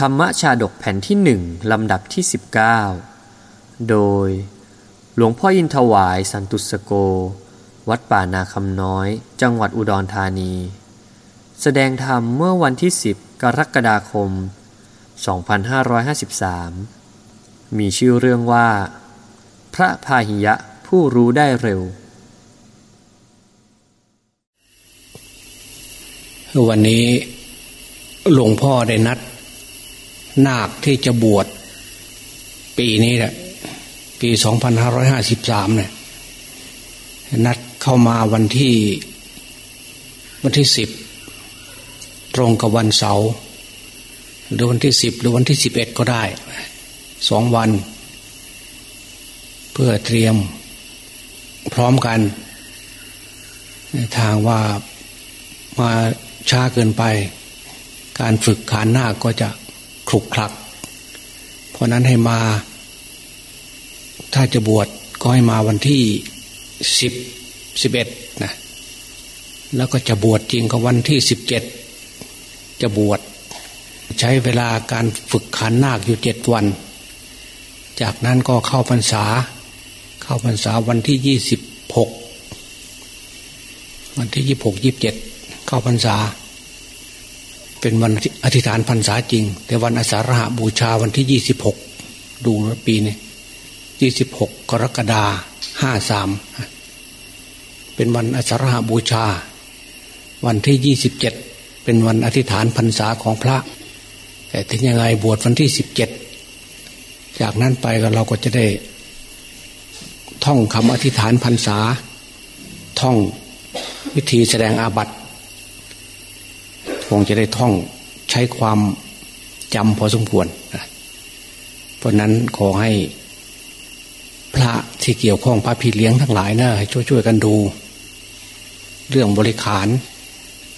ธรรมชาดกแผ่นที่หนึ่งลำดับที่ 19 โดย หลวงพ่ออินทวายสันตุสโก วัดป่านาคำน้อย จังหวัดอุดรธานี แสดงธรรมเมื่อวันที่ 10 กรกฎาคม 2553 มีชื่อเรื่องว่า พระพาหิยะผู้รู้ได้เร็ว วันนี้หลวงพ่อได้นัด นาคที่จะบวชปีนี้แหละปี2553เนี่ยนัดเข้ามาวันที่ วันที่สิบตรงกับวันเสาร์หรือวันที่สิบหรือวันที่สิบเอ็ดก็ได้สองวัน เพื่อเตรียมพร้อมกัน ทางว่ามาช้าเกินไป การฝึกขานหน้าก็จะ คลุกคลัก เพราะนั้นให้มา ถ้าจะบวชก็ให้มาวันที่สิบสิบเอ็ดนะแล้วก็จะบวชจริงก็วันที่สิบเจ็ดจะบวชใช้เวลาการฝึกขันนาคอยู่เจ็ดวัน จากนั้นก็เข้าพรรษา เข้าพรรษาวันที่ยี่สิบหกวันที่ยี่หกยี่บเจ็ดเข้าพรรษา เป็นวันอธิษฐานพรรษาจริง แต่วันอาสาฬหบูชาวันที่ยี่สิบหกดูปีนี้ยี่สิบหกกรกฎาห้าสามเป็นวันอาสาฬหบูชา วันที่ยี่สิบเจ็ดเป็นวันอธิษฐานพรรษาของพระ แต่ถึงยังไงบวชวันที่สิบเจ็ดจากนั้นไปก็เราก็จะได้ ท่องคำอธิษฐานพรรษา ท่องวิธีแสดงอาบัติ คงจะได้ท่องใช้ความจำพอสมควร เพราะนั้นขอให้พระที่เกี่ยวข้องพระพี่เลี้ยงทั้งหลายนะให้ช่วยๆกันดู เรื่องบริขาร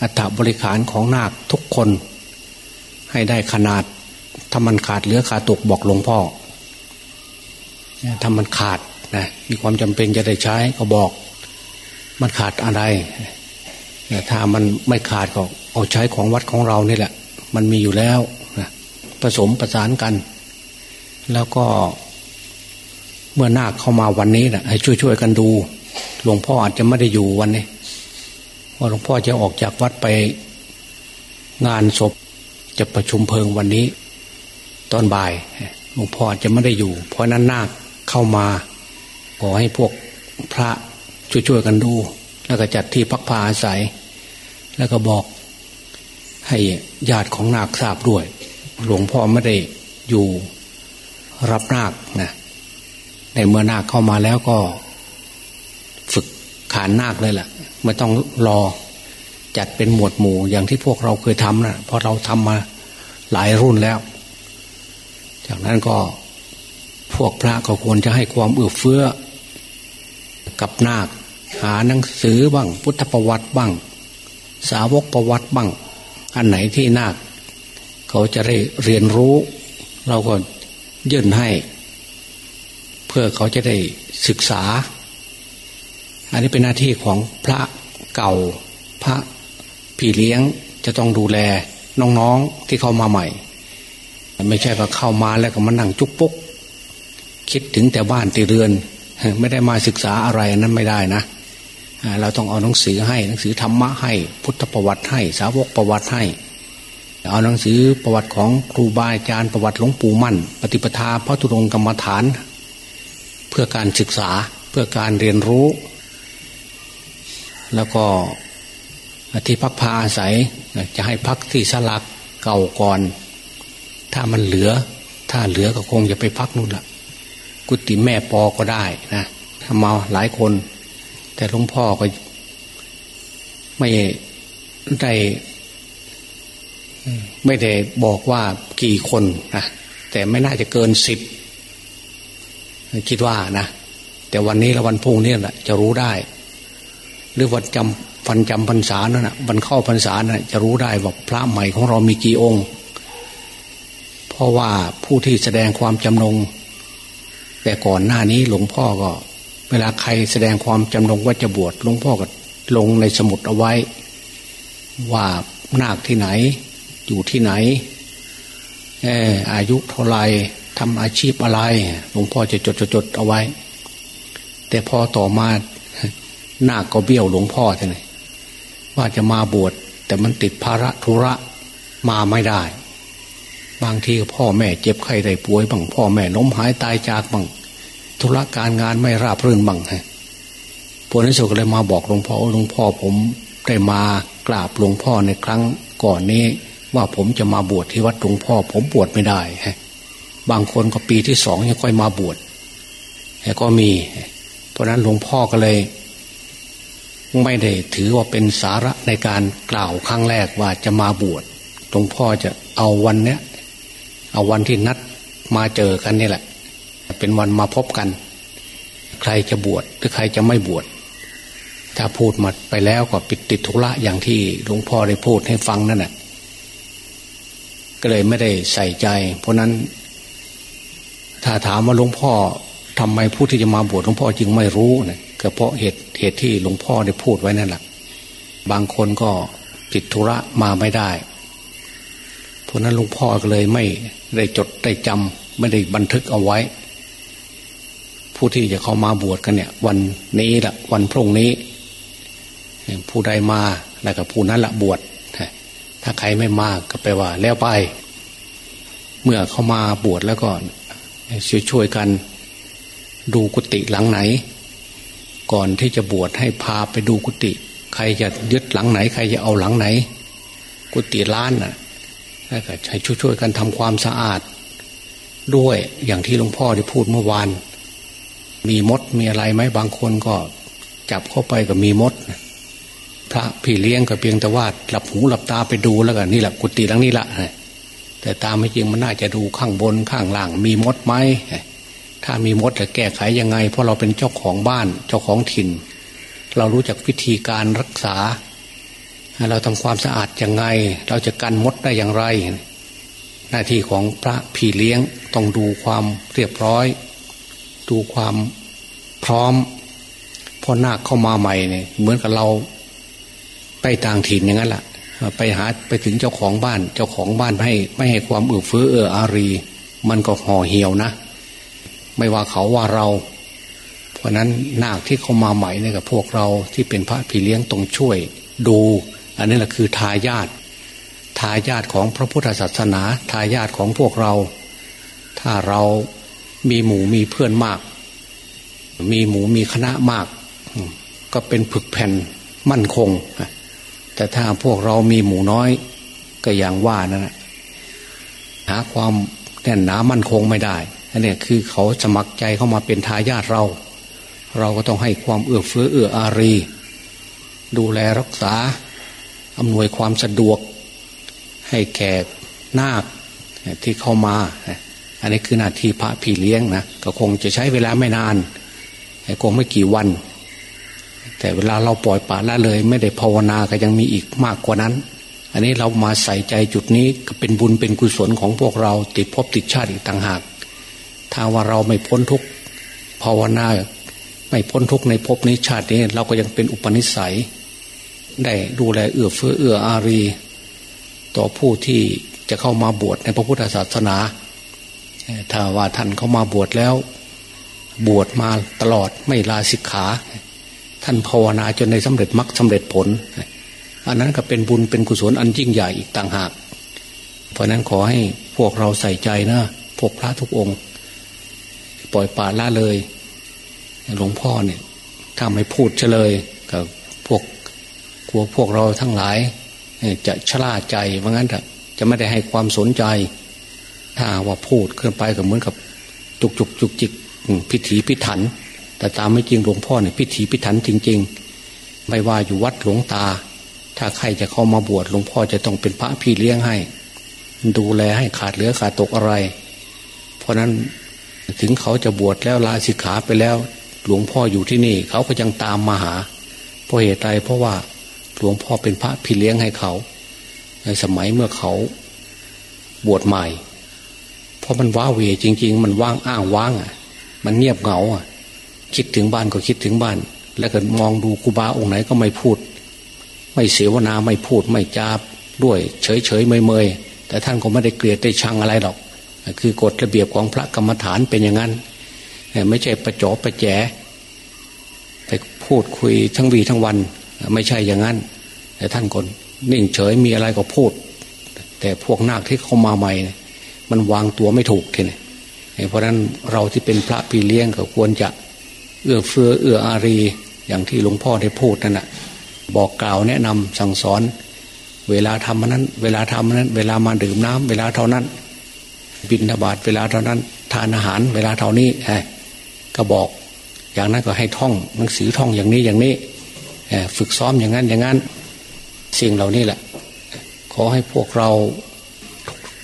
อัตบริขารของนาคทุกคน ให้ได้ขนาดถ้ามันขาดเหลือขาดตกบอกหลวงพ่อถ้ามันขาดนะมีความจำเป็นจะได้ใช้ก็บอก มันขาดอะไร ถ้ามันไม่ขาดก็เอาใช้ของวัดของเรานี่แหละ มันมีอยู่แล้วนะผสมประสานกัน แล้วก็เมื่อนาคเข้ามาวันนี้นะให้ช่วยๆกันดู หลวงพ่ออาจจะไม่ได้อยู่วันนี้ว่าหลวงพ่อจะออกจากวัดไปงานศพจะประชุมเพลิงวันนี้ ตอนบ่ายหลวงพ่อจะไม่ได้อยู่ เพราะนั้นนาคเข้ามา ขอให้พวกพระช่วยๆกันดู แล้วก็จัดที่พักพาอาศัย แล้วก็บอกให้ญาติของนาคทราบด้วย หลวงพ่อไม่ได้อยู่รับนาคนะในเมื่อนาคเข้ามาแล้วก็ ฝึกขานนาคเลยแหละไม่ต้องรอจัดเป็นหมวดหมู่อย่างที่พวกเราเคยทำนะเพราะเราทำมาหลายรุ่นแล้ว จากนั้นก็พวกพระก็ควรจะให้ความเอื้อเฟื้อกับนาค หาหนังสือบ้าง พุทธประวัติบ้าง สาวกประวัติบ้าง อันไหนที่นาเขาจะได้เรียนรู้ เราก็ยื่นให้ เพื่อเขาจะได้ศึกษา อันนี้เป็นหน้าที่ของพระเก่าพระพี่เลี้ยงจะต้องดูแลน้องๆที่เข้ามาใหม่ ไม่ใช่ว่าเข้ามาแล้วก็มานั่งจุกปุ๊กคิดถึงแต่บ้านตีเรือน ไม่ได้มาศึกษาอะไรนั้นไม่ได้นะ เราต้องเอาหนังสือให้หนังสือธรรมะให้ พุทธประวัติให้ สาวกประวัติให้ เอาหนังสือประวัติของครูบาอาจารย์ประวัติหลวงปู่มั่น ปฏิปทาพระธุรงกรรมฐาน เพื่อการศึกษาเพื่อการเรียนรู้ แล้วก็ที่พักพาอาศัยจะให้พักที่สลักเก่าก่อน ถ้ามันเหลือ ถ้าเหลือก็คงจะไปพักนู่นละกุฏิแม่ปอก็ได้นะทำมาหลายคน แต่หลวงพ่อก็ไม่ได้ไม่ได้บอกว่ากี่คนนะแต่ไม่น่าจะเกินสิบคิดว่านะแต่วันนี้และวันพุ่งนี่แหละจะรู้ได้ หรือวันจำฟันจำพรรษานั่นนะวันเข้าพรรษานะ่ะจะรู้ได้ว่าพระใหม่ของเรามีกี่องค์ เพราะว่าผู้ที่แสดงความจำนง แต่ก่อนหน้านี้หลวงพ่อก็ เวลาใครแสดงความจำนงว่าจะบวชหลวงพ่อก็ลงในสมุดเอาไว้ ว่านาคที่ไหน อยู่ที่ไหนอออายุเท่าไรทำอาชีพอะไรหลวงพ่อจะจดจดเอาไว้ แต่พอต่อมาน้าก็เบี้ยวหลวงพ่อท่านว่าจะมาบวชแต่มันติดภาระธุระมาไม่ได้ บางทีพ่อแม่เจ็บไข้ได้ป่วยบางพ่อแม่ล้มหายตายจากบาง ธุระการงานไม่ราบรื่นบ้างฮะพวกนั้นสุก็เลยมาบอกหลวงพ่อหลวงพ่อผมได้มากราบหลวงพ่อในครั้งก่อนนี้ ว่าผมจะมาบวชที่วัดหลวงพ่อ ผมบวชไม่ได้ฮะบางคนก็ปีที่สองยังค่อยมาบวชก็มี เพราะนั้นหลวงพ่อก็เลย ไม่ได้ถือว่าเป็นสาระในการกล่าวครั้งแรกว่าจะมาบวชหลวงพ่อจะเอาวันเนี้ยเอาวันที่นัดมาเจอกันนี่แหละ เป็นวันมาพบกัน ใครจะบวชหรือใครจะไม่บวชถ้าพูดมาไปแล้วก็ปิดติดธุระอย่างที่หลวงพ่อได้พูดให้ฟังนั่นแหละก็เลยไม่ได้ใส่ใจ เพราะนั้น ถ้าถามว่าหลวงพ่อทำไมผู้ที่จะมาบวชหลวงพ่อจึงไม่รู้เนะก็เพราะเหตุเหตุที่หลวงพ่อได้พูดไว้นั่นแหละบางคนก็ติดธุระมาไม่ได้ เพราะนั้นหลวงพ่อก็เลยไม่ได้จดได้จำไม่ได้บันทึกเอาไว้ ผู้ที่จะเข้ามาบวชกันเนี่ย วันนี้ละวันพรุ่งนี้ ผู้ใดมาแล้วก็ผู้นั้นละบวชถ้าใครไม่มาก็แปลว่า แล้วไป เมื่อเข้ามาบวชแล้วก็ช่วยๆกัน ดูกุฏิหลังไหน ก่อนที่จะบวชให้พาไปดูกุฏิใครจะยึดหลังไหน ใครจะเอาหลังไหน กุฏิล้านน่ะแล้วก็ใช้ช่วยกันทำความสะอาด ด้วยอย่างที่หลวงพ่อได้พูดเมื่อวาน มีมดมีอะไรไหมบางคนก็จับเข้าไปก็มีมด พระพี่เลี้ยงก็เพียงแต่ว่าหลับหูหลับตาไปดูแล้วกันนี่แหละกุฏิหลังนี้ละแต่ตามไม่จริงมันน่าจะดูข้างบนข้างล่าง มีมดไหมถ้ามีมดจะแก้ไขยังไง เพราะเราเป็นเจ้าของบ้านเจ้าของถิ่น เรารู้จักวิธีการรักษา เราทำความสะอาดยังไง เราจะกันมดได้อย่างไร หน้าที่ของพระพี่เลี้ยงต้องดูความเรียบร้อย ดูความพร้อมพอนาคเข้ามาใหม่เนี่ยเหมือนกับเราไปต่างถิ่นอย่างนั้นแหละไปหาไปถึงเจ้าของบ้าน เจ้าของบ้านไม่ให้ไม่ให้ความเอื้อเฟื้อเอื้ออารี มันก็ห่อเหี่ยวนะ ไม่ว่าเขาว่าเรา เพราะนั้นนาคที่เข้ามาใหม่เนี่ยกับพวกเราที่เป็นพระพี่เลี้ยงต้องช่วยดู อันนี้แหละคือทายาททายาทของพระพุทธศาสนา ทายาทของพวกเรา ถ้าเรา มีหมู่มีเพื่อนมาก มีหมู่มีคณะมาก ก็เป็นผึกแผ่นมั่นคง แต่ถ้าพวกเรามีหมู่น้อย ก็อย่างว่านั่นแหะหาความแน่นหนามั่นคงไม่ได้อันนี้คือเขาสมัครใจเข้ามาเป็นทายาทเรา เราก็ต้องให้ความเอื้อเฟื้อเอื้ออารี ดูแลรักษาอำนวยความสะดวก ให้แขกนาคที่เข้ามา อันนี้คือหน้าที่พระพี่เลี้ยงนะก็คงจะใช้เวลาไม่นานคงไม่กี่วัน แต่เวลาเราปล่อยปละละเลย ไม่ได้ภาวนาก็ยังมีอีกมากกว่านั้น อันนี้เรามาใส่ใจจุดนี้ก็เป็นบุญเป็นกุศลของพวกเราติดภพติดชาติอีกต่างหาก ถ้าว่าเราไม่พ้นทุกภาวนาไม่พ้นทุกในภพนี้ชาตินี้ เราก็ยังเป็นอุปนิสัย ได้ดูแลเอื้อเฟื้อเอื้ออารี ต่อผู้ที่จะเข้ามาบวชในพระพุทธศาสนา ถ้าว่าท่านเขามาบวชแล้ว บวชมาตลอดไม่ลาสิกขา ท่านภาวนาจนในสำเร็จมรรคสาเร็จผล อันนั้นก็เป็นบุญเป็นกุศลอันยิ่งใหญ่อีกต่างหาก เพราะนั้นขอให้พวกเราใส่ใจนะพวกพระทุกองค์ ปล่อยป่าละเลย หลวงพ่อเนี่ยถ้าไม่พูดเฉลยกับพวกกลัวพวกเราทั้งหลาย จะชราใจว่างั้นจะไม่ได้ให้ความสนใจ ถ้าว่าพูดขึ้นไปก็เหมือนกับจุกจุกจุกจิกพิถีพิถัน แต่ตามไม่จริงหลวงพ่อเนี่ยพิถีพิถันจริง ๆ ไม่ว่าอยู่วัดหลวงตา ถ้าใครจะเข้ามาบวชหลวงพ่อจะต้องเป็นพระพี่เลี้ยงให้ ดูแลให้ขาดเหลือขาดตกอะไร เพราะนั้นถึงเขาจะบวชแล้วลาสิกขาไปแล้ว หลวงพ่ออยู่ที่นี่ เขาก็ยังตามมาหาเพราะเหตุใดเพราะว่าหลวงพ่อเป็นพระพี่เลี้ยงให้เขา ในสมัยเมื่อเขาบวชใหม่ เพราะมันว้าเวจริง ๆ มันว่างอ้างว่างอะ มันเงียบเหงาอะ คิดถึงบ้านก็คิดถึงบ้าน แล้วก็มองดูครูบาองค์ไหนก็ไม่พูด ไม่เสวนาไม่พูดไม่จาบด้วย เฉยเฉยเมยเมยแต่ท่านก็ไม่ได้เกลียดได้ชังอะไรหรอก คือกฎระเบียบของพระกรรมฐานเป็นอย่างนั้นไม่ใช่ประจบประแจไปพูดคุยทั้งวีทั้งวัน ไม่ใช่อย่างนั้น แต่ท่านคนนิ่งเฉยมีอะไรก็พูด แต่พวกนาคที่เข้ามาใหม่ มันวางตัวไม่ถูกทีนี้เพราะนั้นเราที่เป็นพระปีเลี้ยงก็ควรจะเอื้อเฟื้อเอื้ออารี อย่างที่หลวงพ่อได้พูดนั่นแหะบอกกล่าวแนะนำสั่งสอน เวลาทำนั้น เวลาทำนั้น เวลามาดื่มน้ำเวลาเท่านั้น บินทบาทเวลาเท่านั้น ทานอาหาร เวลาเท่านี้ก็บอก อย่างนั้นก็ให้ท่องหนังสือท่องอย่างนี้อย่างนี้ฝึกซ้อมอย่างนั้นอย่างนั้น สิ่งเหล่านี้แหละ ขอให้พวกเรา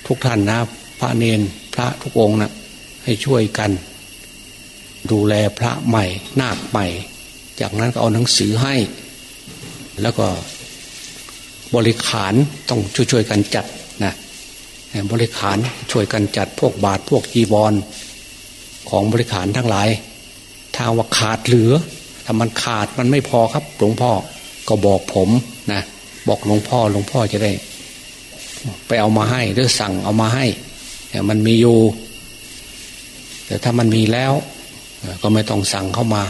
ทุกท่านนะ พระเนนพระทุกองนะให้ช่วยกัน ดูแลพระใหม่ นาคใหม่ จากนั้นก็เอาหนังสือให้ แล้วก็บริขารต้องช่วยๆกันจัดนะบริขารช่วยกันจัดพวกบาทพวกจีบอลของบริขารทั้งหลายถ้าว่าขาดเหลือถ้ามันขาดมันไม่พอครับหลวงพ่อก็บอกผมนะบอกหลวงพ่อหลวงพ่อจะได้ ไปเอามาให้หรือสั่งเอามาให้ มันมีอยู่ แต่ถ้ามันมีแล้ว ก็ไม่ต้องสั่งเข้ามา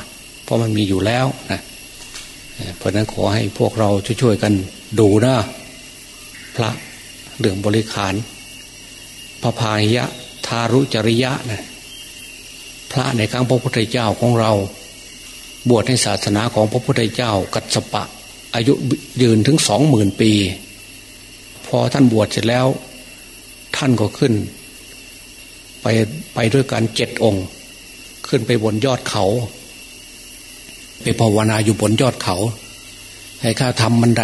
เพราะมันมีอยู่แล้วนะเพราะนั้นขอให้พวกเราช่วยๆกันดูนะพระเรื่องบริขารพระพายะทารุจริยะนะพระในครั้งพระพุทธเจ้าของเรา บวชในศาสนาของพระพุทธเจ้า กัสปะ อายุยืนถึงสองหมื่นปี พอท่านบวชเสร็จแล้ว ท่านก็ขึ้น ไปไปด้วยกันเจ็ดองค์ ขึ้นไปบนยอดเขา ไปภาวนาอยู่บนยอดเขา ให้ข้าทำบันได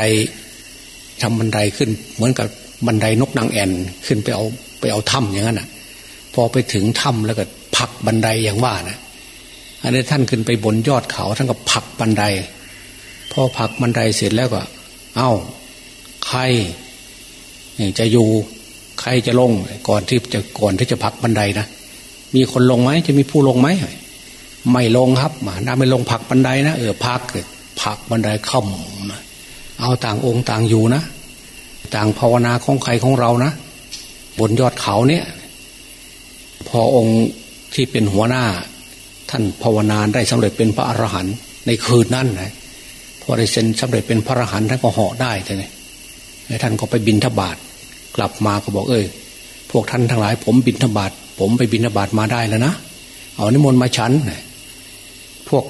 ทำบันไดขึ้น เหมือนกับบันไดนกนางแอ่นขึ้นไปเอาไปเอาถ้ำอย่างนั้นอะ พอไปถึงถ้ำแล้วก็ผักบันไดอย่างว่านะอันนี้ท่านขึ้นไปบนยอดเขาท่านก็ผักบันไดพอผักบันไดเสร็จแล้วก็ เอา้า ใครจะอยู่ ใครจะลงก่อนที่จะก่อนที่จะผักบันไดนะมีคนลงไหมจะมีผู้ลงไหมไม่ลงครับมาน้าไม่ลงผักบันไดนะเออพักผักบันไดค่อมเอาต่างองค์ต่างอยู่นะ ต่างภาวนาของใครของเรานะ บนยอดเขาเนี่ย พอองค์ที่เป็นหัวหน้า ท่านภาวนาได้สำเร็จเป็นพระอรหันต์ในคืนนั้นนะพอได้เซ็นสำเร็จเป็นพระอรหันต์ท่านก็เหาะได้ใช่ไหมท่านก็ไปบินทบาท กลับมาก็บอกเอ้ยพวกท่านทั้งหลาย ผมบินทบาทผมไปบินทบาทมาได้แล้วนะเอานิมนต์มาฉันพวก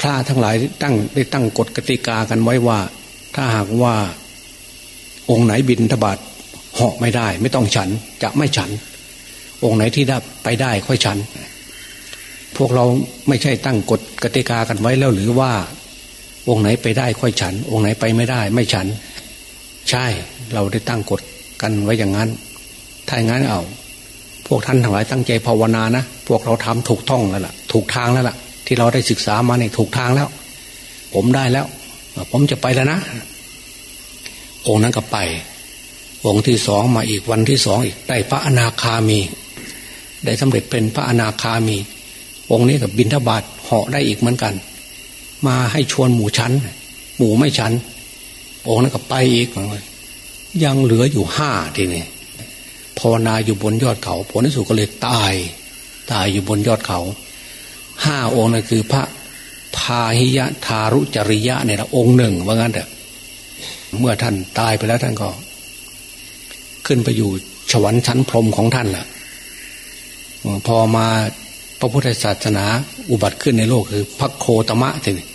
พระทั้งหลายตั้งได้ตั้งกฎกติกากันไว้ว่า ถ้าหากว่าองค์ไหนบินทบาทเหาะไม่ได้ ไม่ต้องฉันจะไม่ฉัน องค์ไหนที่ได้ไปได้ค่อยฉัน พวกเราไม่ใช่ตั้งกฎกติกากันไว้แล้วหรือว่า องค์ไหนไปได้ค่อยฉัน องค์ไหนไปไม่ได้ ไม่ฉัน ใช่เราได้ตั้งกฎ กันไว้อย่างนั้น ถ้าอย่างนั้นเอา พวกท่านทั้งหลายตั้งใจภาวนานะ พวกเราทำถูกต้องแล้วล่ะ ถูกทางแล้วล่ะ ที่เราได้ศึกษามาเนี่ยถูกทางแล้ว ผมได้แล้ว ผมจะไปแล้วนะ องค์นั้นก็ไป องค์ที่สองมาอีกวันที่สองอีกได้พระอนาคามี ได้สำเร็จเป็นพระอนาคามี องค์นี้กับบินทบาทเหาะได้อีกเหมือนกัน มาให้ชวนหมู่ชั้น หมู่ไม่ชั้นองค์นั้นก็ไปอีก ยังเหลืออยู่ห้าทีนี้ภาวนาอยู่บนยอดเขาผลที่สุดก็เลยตาย ตายอยู่บนยอดเขาห้าองค์นั่นคือพระพาหิยะทารุจริยะเนี่ยนะองค์หนึ่งว่างั้นเถอะเมื่อท่านตายไปแล้วท่านก็ ขึ้นไปอยู่ฉวันชั้นพรมของท่านแหละพอมาพระพุทธศาสนาอุบัติขึ้นในโลกคือพระโคตมะทีนี้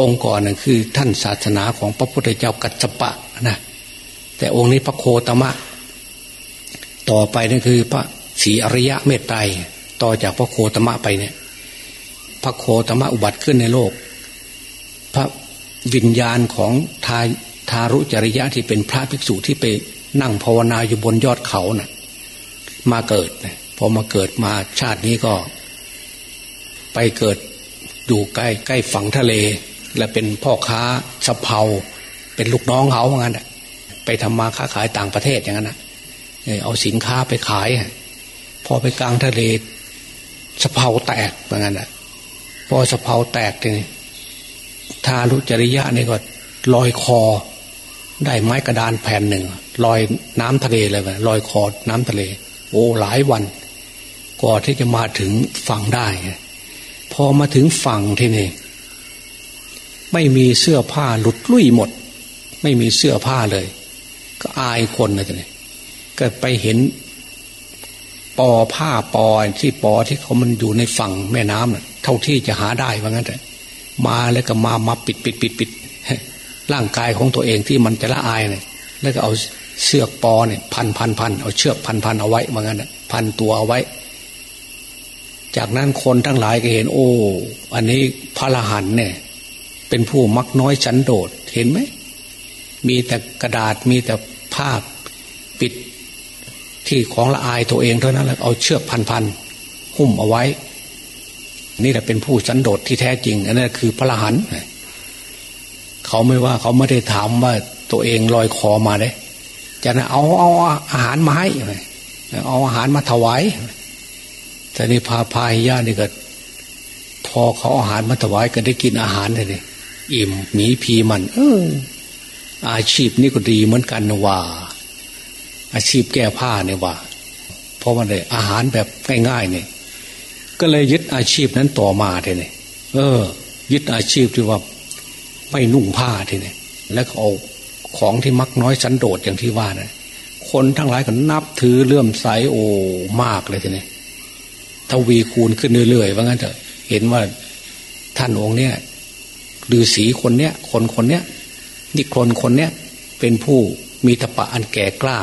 องค์ก่อนนั่นคือ ท่านศาสนาของพระพุทธเจ้ากัจจปะนะ แต่องค์นี้พระโคตมะ ต่อไปนั่นคือพระศรีอริยะเมตไตรต่อจากพระโคตมะไปเนี่ย พระโคตมะอุบัติขึ้นในโลก พระวิญญาณของทาทารุจริยะที่เป็นพระภิกษุที่ไปนั่งภาวนาอยู่บนยอดเขานะ่ะ มาเกิดพอมาเกิดมาชาตินี้ก็ ไปเกิดอยู่ใกล้ใกล้ฝั่งทะเล และเป็นพ่อค้าสะเพาเป็นลูกน้องเขาเหมือนกัน ไปทำมาค้าขายต่างประเทศอย่างนั้นนะเอาสินค้าไปขาย พอไปกลางทะเลสะเพาแตกเหมือนกันนะพอสะเพาแตกเนี่ยทารุจริยะนี่ก็ลอยคอ ได้ไม้กระดานแผ่นหนึ่งลอยน้ำทะเลเลยลอยคอน้ำทะเล โอ้หลายวันก่อนที่จะมาถึงฝั่งได้พอมาถึงฝั่งที่นี่ไม่มีเสื้อผ้าหลุดลุ่ยหมด ไม่มีเสื้อผ้าเลย ก็อายคนนะทีนี้ก็ไปเห็น ปอผ้าปอที่ปอที่เขามันอยู่ในฝั่งแม่น้ำน่ะ เท่าที่จะหาได้ว่างั้นแต่มาแล้วก็มามาปิดปิดปิดปิดร่างกายของตัวเองที่มันจะละอายเนี่ยแล้วก็เอาเสือกปอเนี่ย พันพันพันเอาเชือกพันพันเอาไว้ว่างั้นพันตัวเอาไว้ จากนั้นคนทั้งหลายก็เห็น โอ้ อันนี้พระละหันเนี่ย เป็นผู้มักน้อยฉันโดดเห็นไหมมีแต่กระดาษมีแต่ ภาพปิดที่ของละอายตัวเองเท่านั้นแล้วเอาเชือกพันพันหุ้มเอาไว้ นี่แหละเป็นผู้สันโดษที่แท้จริง อันนั้นคือพระละหันเขาไม่ว่าเขาไม่ได้ถามว่าตัวเองลอยคอมาเลยจะนะเอาเอาอาหารมาให้เอาอาหารมาถวายแต่นี่พาพายญานี่ก็พอเขาอาหารมาถวายก็ได้กินอาหารเลยอิ่มหมีพีมัน เออ อาชีพนี่ก็ดีเหมือนกันนะว่า อาชีพแก้ผ้าเนี่ยว่า เพราะว่าเลยอาหารแบบง่ายๆเนี่ยก็เลยยึดอาชีพนั้นต่อมาทีนี่เออ ยึดอาชีพที่ว่าไม่นุ่งผ้าทีนี่แล้วเอาของที่มักน้อยสันโดษอย่างที่ว่านะคนทั้งหลายก็นับถือเลื่อมใสโอ้มากเลยทีนี้ทวีคูณขึ้นเรื่อยๆว่างั้นเถอะเห็นว่าท่านองค์เนี้ยฤาษีคนเนี้ยคนคนเนี้ย นิคนคนเนี้ยเป็นผู้มีตะปะอันแก่กล้า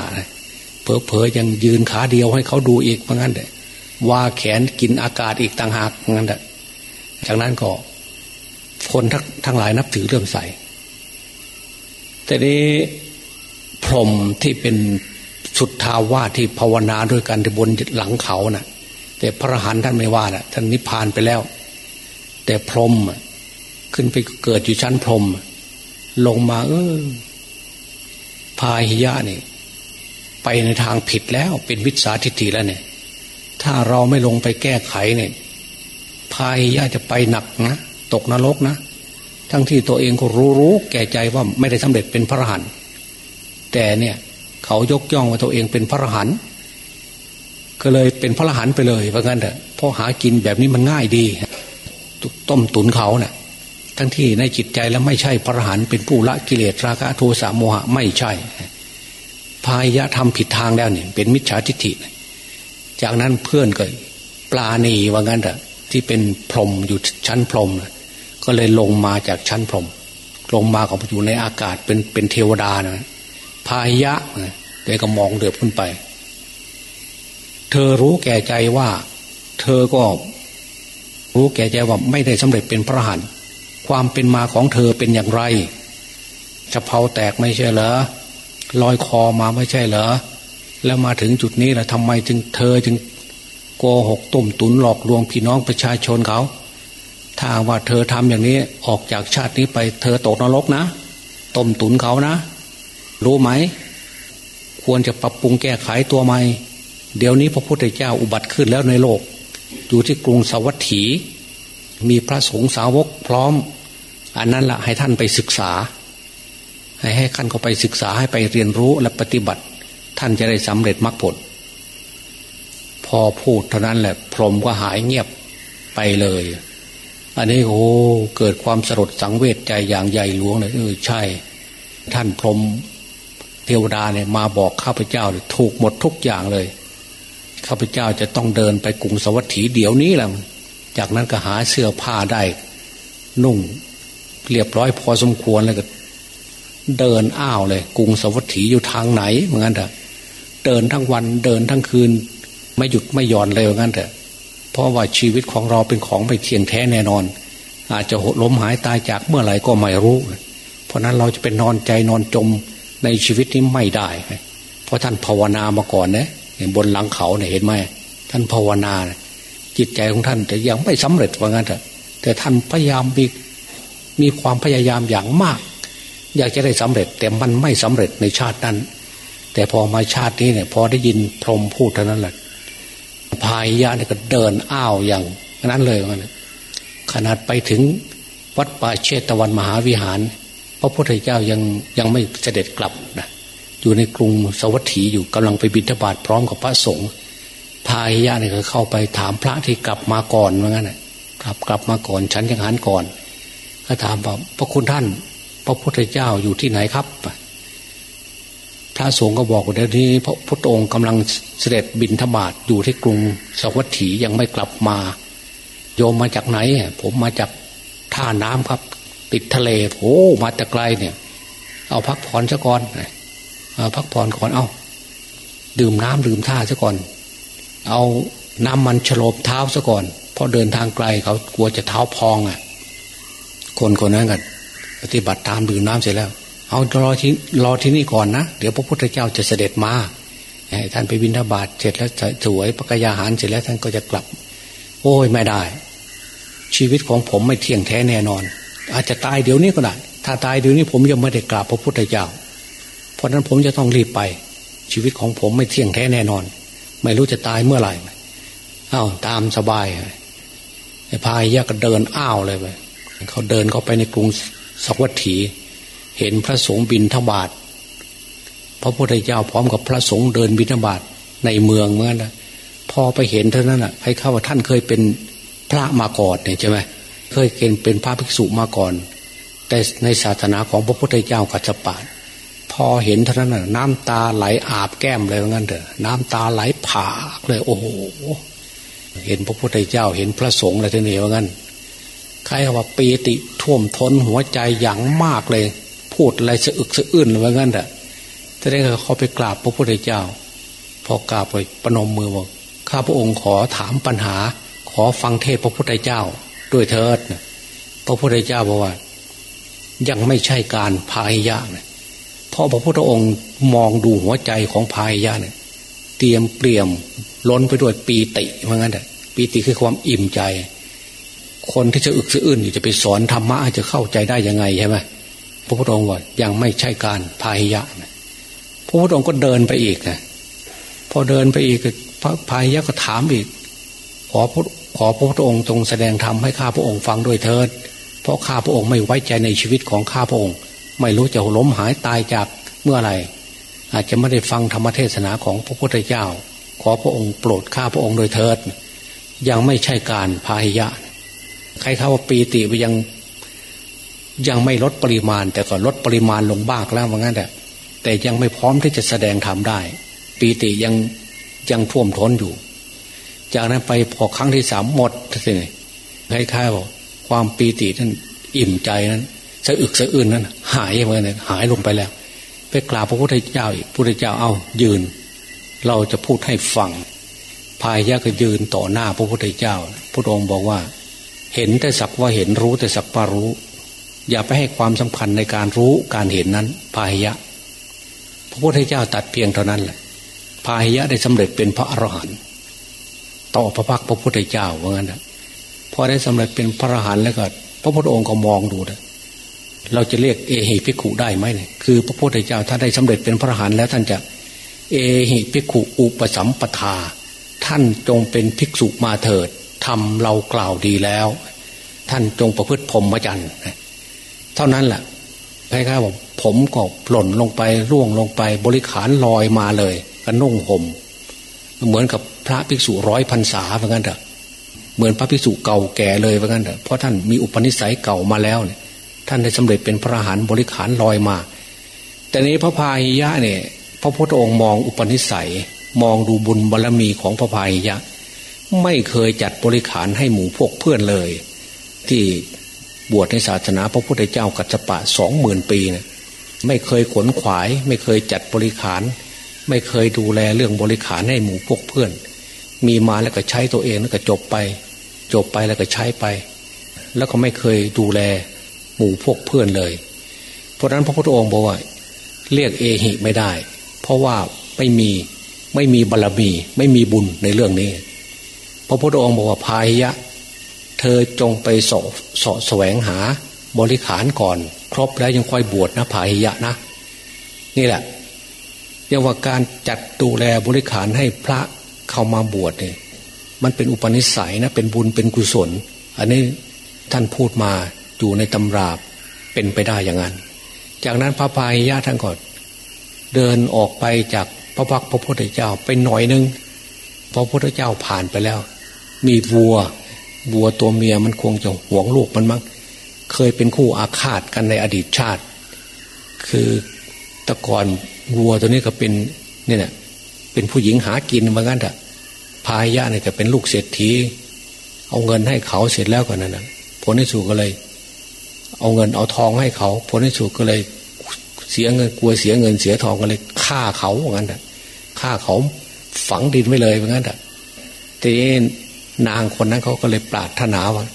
เพอๆยังยืนขาเดียวให้เขาดูอีกว่างั้นเถอะว่าแขนกินอากาศอีกต่างหากงั้นเถอะจากนั้นก็คนทั้งทั้งหลายนับถือเรื่มใสแต่นี้พรมที่เป็นสุดทาวาที่ภาวนาด้วยกันที่บนหลังเขานะ่ะ แต่พระหันท่านไม่ว่านะ่ะ ท่านนิพพานไปแล้ว แต่พรมขึ้นไปเกิดอยู่ชั้นพรม ลงมา เออพาหิยะนี่ไปในทางผิดแล้ว เป็นวิสาทิฏฐิแล้วเนี่ย ถ้าเราไม่ลงไปแก้ไขเนี่ยพาหิยะจะไปหนักนะตกนรกนะทั้งที่ตัวเองก็รู้รู้แก่ใจว่าไม่ได้สำเร็จเป็นพระหันแต่เนี่ย เขายกย่องว่าตัวเองเป็นพระหันก็เลยเป็นพระหันไปเลยเพราะงั้นเถอะพอหากินแบบนี้มันง่ายดี ต้มตุนเขาเนะ่ะ ทั้งที่ในจิตใจแล้วไม่ใช่พระหันเป็นผู้ละกิเลสราคะโทสะโมหะไม่ใช่ พายะทำผิดทางแล้วเนี่ย เป็นมิจฉาทิฏฐิ จากนั้นเพื่อนก็ปลาณีว่างั้นเถอะที่เป็นพรมอยู่ชั้นพรมก็เลยลงมาจากชั้นพรม ลงมาของอยู่ในอากาศเป็นเป็นเทวดานะพายะเด็กก็มองเดือบขึ้นไป เธอรู้แก่ใจว่า เธอก็รู้แก่ใจว่าไม่ได้สำเร็จเป็นพระหัน ความเป็นมาของเธอเป็นอย่างไรจะเผาแตกไม่ใช่เหรอลอยคอมาไม่ใช่เหรอแล้วมาถึงจุดนี้แล้วทำไมจึงเธอจึงโกหกตุ่มตุนหลอกลวงพี่น้องประชาชนเขา ถ้าว่าเธอทำอย่างนี้ออกจากชาตินี้ไป เธอตกนรกนะต้มตุนเขานะ รู้ไหม ควรจะปรับปรุงแก้ไขตัวใหม่ เดี๋ยวนี้พระพุทธเจ้าอุบัติขึ้นแล้วในโลก อยู่ที่กรุงสวัสถี มีพระสงฆ์สาวกพร้อม อันนั้นละให้ท่านไปศึกษา ให้ให้ท่านเขาไปศึกษาให้ไปเรียนรู้และปฏิบัติ ท่านจะได้สำเร็จมรรคผล พอพูดเท่านั้นแหละ พรหมก็หายเงียบไปเลย อันนี้โอ้เกิดความสลดสังเวชใจอย่างใหญ่หลวงเลยเออใช่ ท่านพรหมเทวดาเนี่ยมาบอกข้าพเจ้าถูกหมดทุกอย่างเลยข้าพเจ้าจะต้องเดินไปกรุงสวัสถีเดี๋ยวนี้แหละ จากนั้นก็หาเสื้อผ้าได้ นุ่งเรียบร้อยพอสมควรเลยก็เดินอ้าวเลยกรุงสวัสถีอยู่ทางไหนเหมือนกันเถอะเดินทั้งวันเดินทั้งคืน ไม่หยุดไม่หย่อนเลยเหมือนกันเถอะเพราะว่าชีวิตของเราเป็นของไม่เที่ยงแท้แน่นอน อาจจะล้มหายตายจากเมื่อไหร่ก็ไม่รู้ เพราะนั้นเราจะเป็นนอนใจนอนจมในชีวิตนี้ไม่ได้ เพราะท่านภาวนามาก่อนนะบนหลังเขาเนี่ยเห็นไหมท่านภาวนา จิตใจของท่านแต่ยังไม่สำเร็จว่างั้นเถอะแต่ท่านพยายามมีมีความพยายามอย่างมาก อยากจะได้สำเร็จ แต่มันไม่สำเร็จในชาตินั้น แต่พอมาชาตินี้เนี่ย พอได้ยินพรหมพูดเท่านั้นแหละพายยะเนี่ยก็เดินอ้าวอย่างนั้นเลยมันขนาดไปถึงวัดป่าเชตวันมหาวิหาร พระพุทธเจ้ายังยังไม่เสด็จกลับนะอยู่ในกรุงสวัสดีอยู่กำลังไปบิณฑบาตพร้อมกับพระสงฆ์ พายยะเนี่ยก็เข้าไปถามพระที่กลับมาก่อนเหมือนกันกลับกลับมาก่อน ฉันยังหันก่อน ก็ถามว่าพระคุณท่าน พระพุทธเจ้าอยู่ที่ไหนครับ พระสงฆ์ก็บอกว่าเดี๋ยวนี้พระพุทธองค์กำลังเสด็จบินธบาตอยู่ที่กรุงสวัสดียังไม่กลับมา โยมมาจากไหน ผมมาจากท่าน้ำครับ ติดทะเลโอ้มาแต่ไกลเนี่ย เอาพักผ่อนซะก่อนเอาพักผ่อนก่อนเอาดื่มน้ำดื่มท่าซะก่อน เอาน้ำมันฉลบเท้าซะก่อนเพราะเดินทางไกลเขากลัวจะเท้าพองอะ คนคนนั้นกันปฏิบัติตามดื่มน้ำเสร็จแล้ว เอารอที่รอที่นี่ก่อนนะ เดี๋ยวพระพุทธเจ้าจะเสด็จมาท่านไปบิณฑบาตเสร็จแล้วสวยปกยาหารเสร็จแล้วท่านก็จะกลับ โอ้ยไม่ได้ ชีวิตของผมไม่เที่ยงแท้แน่นอน อาจจะตายเดี๋ยวนี้ก็ได้ ถ้าตายเดี๋ยวนี้ผมยังไม่ได้กราบพระพุทธเจ้า เพราะนั้นผมจะต้องรีบไป ชีวิตของผมไม่เที่ยงแท้แน่นอน ไม่รู้จะตายเมื่อไหร่อ้าวตามสบายไอ้พายยะก็เดินอ้าวเลยไปเขาเดินเข้าไปในกรุงสวัสดีเห็นพระสงฆ์บินทบาทพระพุทธเจ้าพร้อมกับพระสงฆ์เดินบินทบาทในเมืองเมื่อนะพอไปเห็นเท่านั้นอะให้เข้าว่าท่านเคยเป็นพระมาก่อนเนี่ยใช่ไหมเคยเป็นพระภิกษุมาก่อน แต่ในศาสนาของพระพุทธเจ้ากัจจปา พอเห็นเท่านั้นน่ะน้ำตาไหลอาบแก้มเลยว่างั้นเถอะน้ำตาไหลผาเลย โอ้โหเห็นพระพุทธเจ้าเห็นพระสงฆ์อะไรทีนี้ว่างั้นใครว่าปีติท่วมท้นหัวใจอย่างมากเลย พูดอะไรสะอึกสะอื้นว่างั้นเถอะจะได้เขาไปกราบพระพุทธเจ้า พอกราบไปประนมมือบอกข้าพระองค์ขอถามปัญหา ขอฟังเทศพระพุทธเจ้า ด้วยเถิดพระพุทธเจ้าบอกว่า ยังไม่ใช่การพายยะนะเพราะพระพุทธองค์มองดูหัวใจของพายยะเนี่ยเตรียมเปลี่ยมล้นไปด้วยปีติเหมือนกันแต่ปีติคือความอิ่มใจ คนที่จะอึกสะอื้นอยู่จะไปสอนธรรมะจะเข้าใจได้ยังไงใช่ไหมพระพุทธองค์ว่ายังไม่ใช่การพายยะนะพระพุทธองค์ก็เดินไปอีกนะพอเดินไปอีกพระพายยะก็ถามอีก ขอพระขอพระพุทธองค์ทรงแสดงธรรมให้ข้าพระองค์ฟังด้วยเถิด เพราะข้าพระองค์ไม่ไว้ใจในชีวิตของข้าพระองค์ ไม่รู้จะล้มหายตายจากเมื่อไรอาจจะไม่ได้ฟังธรรมเทศนาของพระพุทธเจ้า ขอพระองค์โปรดข้าพระองค์โดยเถิด ยังไม่ใช่การพาหิยะ ใครเขาว่าปีติไปยังยังไม่ลดปริมาณ แต่ก็ลดปริมาณลงบ้างแล้วว่างั้นแต่แต่ยังไม่พร้อมที่จะแสดงธรรมได้ ปีติยังยังท่วมท้นอยู่ จากนั้นไปพอครั้งที่สามหมดทีนี้คล้ายๆบอกความปีตินั้นอิ่มใจนั้น สะอึกสะอื้นนั้น หายไปเลยหายลงไปแล้ว ไปกราบพระพุทธเจ้าอีกพระพุทธเจ้าเอายืน เราจะพูดให้ฟังพายะก็ยืนต่อหน้าพระพุทธเจ้าพระองค์บอกว่า เห็นแต่สักว่าเห็นรู้แต่สักว่ารู้ อย่าไปให้ความสำคัญในการรู้การเห็นนั้นพายะ พระพุทธเจ้าตัดเพียงเท่านั้นแหละพายะได้สำเร็จเป็นพระอรหันต์ต่อพระพักพระพุทธเจ้าว่างั้นนะพอได้สำเร็จเป็นพระอรหันต์แล้วก็ พระพุทธองค์ก็มองดูนะ เราจะเรียกเอหิภิกขุได้ไหมเนี่ยคือ พระพุทธเจ้าถ้าได้สำเร็จเป็นพระอรหันต์แล้วท่านจะ เอหิภิกขุอุปสัมปทา ท่านจงเป็นภิกษุมาเถิดทำเรากล่าวดีแล้ว ท่านจงประพฤติพรหมจรรย์เท่านั้นแหละคล้ายๆว่าผมก็หล่นลงไปร่วงลงไปบริขารลอยมาเลยกระนุ่งห่มเหมือนกับพระภิกษุร้อยพรรษาเหมือนกันเถอะเหมือนพระภิกษุเก่าแก่เลยเหมือนกันเถอะเพราะท่านมีอุปนิสัยเก่ามาแล้วเนี่ย ท่านได้สำเร็จเป็นพระหันบริขารลอยมา แต่นี้พระพายยะเนี่ย พระพุทธองค์มองอุปนิสัย มองดูบุญบารรมีของพระพายยะ ไม่เคยจัดบริขารให้หมู่พวกเพื่อนเลย ที่บวชในศาสนาพระพุทธเจ้ากัจจปะสองหมื่นปีเนี่ยไม่เคยขนขวาย ไม่เคยจัดบริขาร ไม่เคยดูแลเรื่องบริขารให้หมู่พวกเพื่อน มีมาแล้วก็ใช้ตัวเองแล้วก็จบไป จบไปแล้วก็ใช้ไป แล้วก็ไม่เคยดูแลู่พวกเพื่อนเลย เพราะนั้นพระพุทธองค์บอกว่า เรียกเอหิไม่ได้ เพราะว่าไม่มีไม่มีบารรมี ไม่มีบุญในเรื่องนี้ พระพุทธองค์บอกว่าพายยะ เธอจงไปสอบสอบแสวงหาบริขารก่อน ครบแล้วยังค่อยบวชนะพายยะนะ นี่แหละเรียังว่าการจัดดูแลบริขารให้พระเข้ามาบวชเนี่ยมันเป็นอุปนิสัยนะเป็นบุญเป็นกุศล อันนี้ท่านพูดมา อยู่ในตำราเป็นไปได้อย่างนั้น จากนั้นพระพายญาท่านก็เดินออกไปจากพระพักพระพุทธเจ้าไปหน่อยนึงพระพุทธเจ้าผ่านไปแล้ว มีวัววัวตัวเมียมันคงจะหวงลูกมันมั้งเคยเป็นคู่อาฆาตกันในอดีตชาติ คือตะกอนวัวตัวนี้ก็เป็นเนี่ยนะเป็นผู้หญิงหากินเหมือนกันอะพายะเนี่ยก็เป็นลูกเศรษฐี เอาเงินให้เขาเสร็จแล้วกันนั่นนะผลที่สุดก็เลย เอาเงินเอาทองให้เขาผลที่สุดก็เลยเสียเงินกลัวเสียเงินเสียทองก็เลยฆ่าเขาเหมือนกันอะฆ่าเขาฝังดินไว้เลยเหมือนกันอะทีนี้นางคนนั้นเขาก็เลยปรารถนาว่า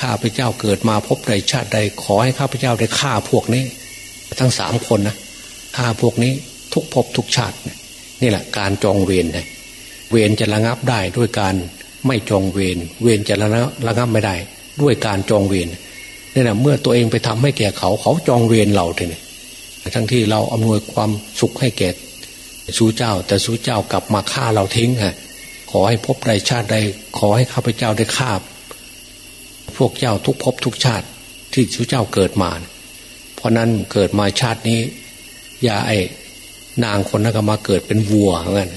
ข้าพเจ้าเกิดมาพบในชาติใดขอให้ข้าพเจ้าได้ฆ่าพวกนี้ ทั้งสามคนนะฆ่าพวกนี้ทุกภพทุกชาตินี่แหละการจองเวรเลยเวรจะระงับได้ด้วยการไม่จองเวรเวรจะระระงับไม่ได้ ด้วยการจองเวร นี่แหละเมื่อตัวเองไปทำให้แก่เขาเขาจองเวรเราทีนี้ทั้งที่เราอำนวยความสุขให้แก่สู้เจ้า แต่สู้เจ้ากลับมาฆ่าเราทิ้งฮะขอให้พบใดชาติใดขอให้ข้าพเจ้าได้ฆ่าพวกเจ้าทุกภพทุกชาติที่สู้เจ้าเกิดมา เพราะนั้นเกิดมาชาตินี้ อย่าไอ้นางคนนั้นก็มาเกิดเป็นวัวเหมือนกัน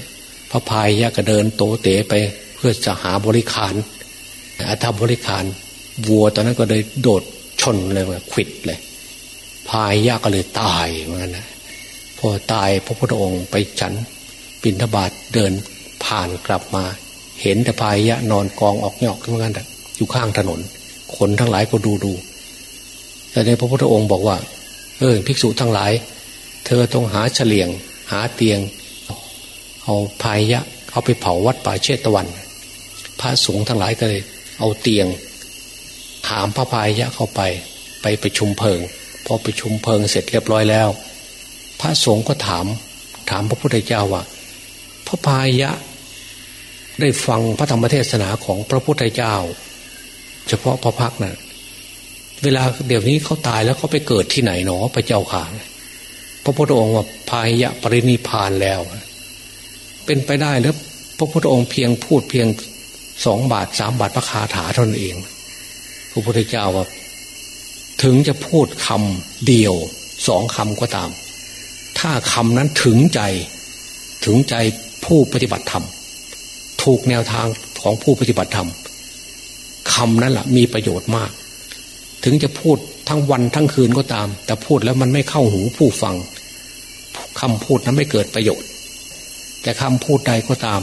พระพายยะก็เดินโตเตะไปเพื่อจะหาบริขารอาธรรมบริขารวัวตอนนั้นก็เลยโดด ชนเลยว่าขิดเลย พายยะก็เลยตายเหมือนกันนะพอตายพระพุทธองค์ไปฉันปินทบาทเดินผ่านกลับมา เห็นแต่พายยะนอนกองออกหยอกเหมือนกันอยู่ข้างถนน คนทั้งหลายก็ดูดูแต่ในพระพุทธองค์บอกว่า เออภิกษุทั้งหลาย เธอต้องหาเฉลียง หาเตียง เอาพายยะเอาไปเผาวัดป่าเชตวัน พระสงฆ์ทั้งหลายก็เลย เอาเตียง ถามพระพายะเข้าไป ไปไปชุมเพลิงพอไปชุมเพลิงเสร็จเรียบร้อยแล้ว พระสงฆ์ก็ถาม ถามพระพุทธเจ้าว่า พระพายะ ได้ฟังพระธรรมเทศนาของพระพุทธเจ้า เฉพาะพระพักนะ่ะเวลาเดี๋ยวนี้เขาตายแล้วเขาไปเกิดที่ไหนหนอพระเจ้าข่าพระพุทธองค์ว่าพายะปรินิพานแล้ว เป็นไปได้แล้วพระพุทธองค์เพียงพูดเพียงสองบาทสามบาทพระคาถาเท่านั้นเอง พระพุทธเจ้าว่าถึงจะพูดคำเดียวสองคำก็ตาม ถ้าคำนั้นถึงใจถึงใจผู้ปฏิบัติธรรม ถูกแนวทางของผู้ปฏิบัติธรรมคำนั้นแหละมีประโยชน์มาก ถึงจะพูดทั้งวันทั้งคืนก็ตาม แต่พูดแล้วมันไม่เข้าหูผู้ฟังคำพูดนั้นไม่เกิดประโยชน์ แต่คำพูดใดก็ตาม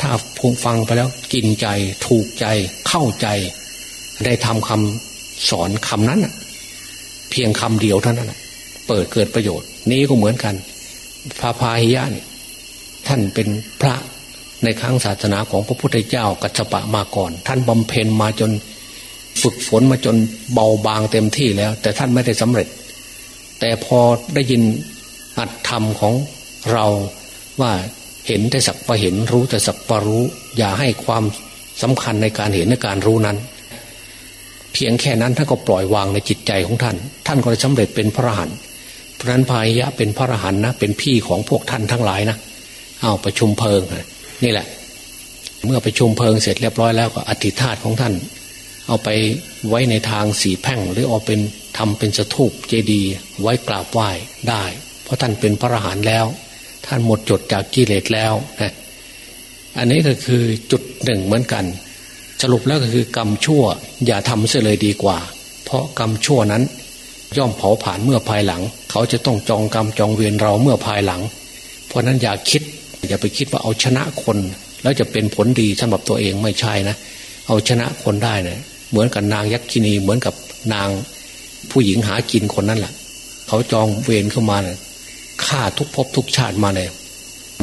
ถ้าผู้ฟังไปแล้วกินใจ ถูกใจเข้าใจ ได้ทำคำสอนคำนั้นเพียงคำเดียวเท่านั้นเปิดเกิดประโยชน์ นี้ก็เหมือนกัน พระพาหิยะนี่ท่านเป็นพระในครั้งศาสนาของพระพุทธเจ้ากัจจปะมาก่อน ท่านบำเพ็ญมาจนฝึกฝนมาจนเบาบางเต็มที่แล้ว แต่ท่านไม่ได้สำเร็จ แต่พอได้ยินอัตธรรมของเราว่าเห็นแต่สักว่าเห็นรู้แต่สักว่ารู้ อย่าให้ความสำคัญในการเห็นในการรู้นั้น เพียงแค่นั้นท่านก็ปล่อยวางในจิตใจของท่าน ท่านก็ได้สำเร็จเป็นพระอรหันต์เพราะนั้นพายะเป็นพระอรหันต์นะเป็นพี่ของพวกท่านทั้งหลายนะเอาประชุมเพลิงนี่แหละ เมื่อประชุมเพลิงเสร็จเรียบร้อยแล้วก็อธิธาตของท่าน เอาไปไว้ในทางสีแพ่ง หรือเอาเป็นทำเป็นสถูปเจดีย์ไว้กราบไหว้ได้ เพราะท่านเป็นพระอรหันต์แล้ว ท่านหมดจดจากกิเลสแล้วนะอันนี้ก็คือจุดหนึ่งเหมือนกัน สรุปแล้วก็คือกรรมชั่ว อย่าทำเสียเลยดีกว่า เพราะกรรมชั่วนั้น ย่อมเผาผ่านเมื่อภายหลัง เขาจะต้องจองกรรมจองเวรเราเมื่อภายหลัง เพราะนั้นอย่าคิด อย่าไปคิดว่าเอาชนะคน แล้วจะเป็นผลดีสำหรับตัวเองไม่ใช่นะ เอาชนะคนได้เนะี่ยเหมือนกับนางยักษินีเหมือนกับนางผู้หญิงหากินคนนั้นแหละเขาจองเวรเข้ามาเนะฆ่าทุกภพทุกชาติมาเลย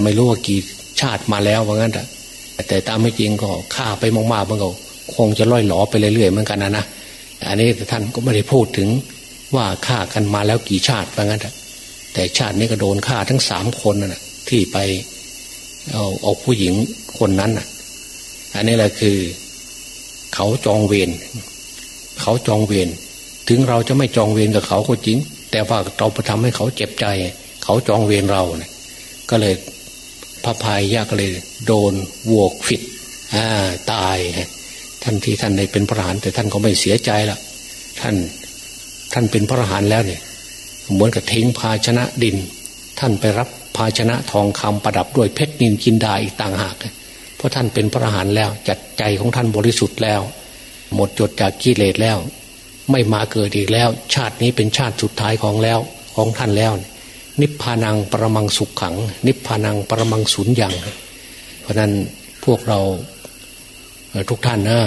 ไม่รู้ว่ากี่ชาติมาแล้วว่างั้นแต่ แต่ตามไม่จริงก็ฆ่าไปมากๆมันก็คงจะล่อยหลอไปเรื่อยๆเหมือนกันนะนะอันนี้ท่านก็ไม่ได้พูดถึงว่าฆ่ากันมาแล้วกี่ชาติว่างั้นแต่ชาตินี้ก็โดนฆ่าทั้งสามคนนะที่ไปเอาเอาผู้หญิงคนนั้นอะ อันนี้แหละคือ เขาจองเวรเขาจองเวรถึงเราจะไม่จองเวรกับเขาก็จริง แต่ว่าเราไปทำให้เขาเจ็บใจ เขาจองเวรเราเนี่ยก็เลย พระพายยาก็เลยโดนวัวขิดตายท่านที่ท่านได้เป็นพระหานแต่ท่านก็ไม่เสียใจละท่านท่านเป็นพระหานแล้วเนี่ยเหมือนกับทิ้งภาชนะดิน ท่านไปรับภาชนะทองคำประดับด้วยเพชรนินจินดาอีกต่างหาก เพราะท่านเป็นพระหันแล้วจัดใจของท่านบริสุทธิ์แล้ว หมดจดจากกิเลสแล้ว ไม่มาเกิดอีกแล้ว ชาตินี้เป็นชาติสุดท้ายของแล้วของท่านแล้วนิ นิพพานังประมังสุขขัง นิพพานังประมังสุญญ์ยัง เพราะนั้นพวกเราทุกท่านนะ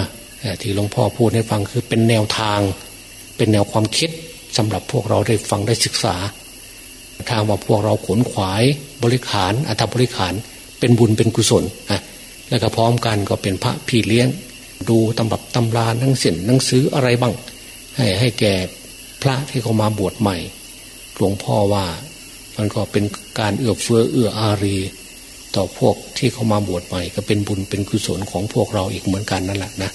ที่หลวงพ่อพูดให้ฟังคือเป็นแนวทาง เป็นแนวความคิดสำหรับพวกเราได้ฟังได้ศึกษาทางว่าพวกเราขนขวายบริขารอัฐบริขารเป็นบุญเป็นกุศลอะแล้วก็พร้อมกันก็เป็นพระพี่เลี้ยง ดูตำรับตำราหนังสือหนังสืออะไรบ้าง ให้ให้แก่พระที่เขามาบวชใหม่ หลวงพ่อว่า มันก็เป็นการเอื้อเฟื้อเอื้ออารี ต่อพวกที่เขามาบวชใหม่ ก็เป็นบุญเป็นกุศลของพวกเราอีกเหมือนกันนั่นแหละนะ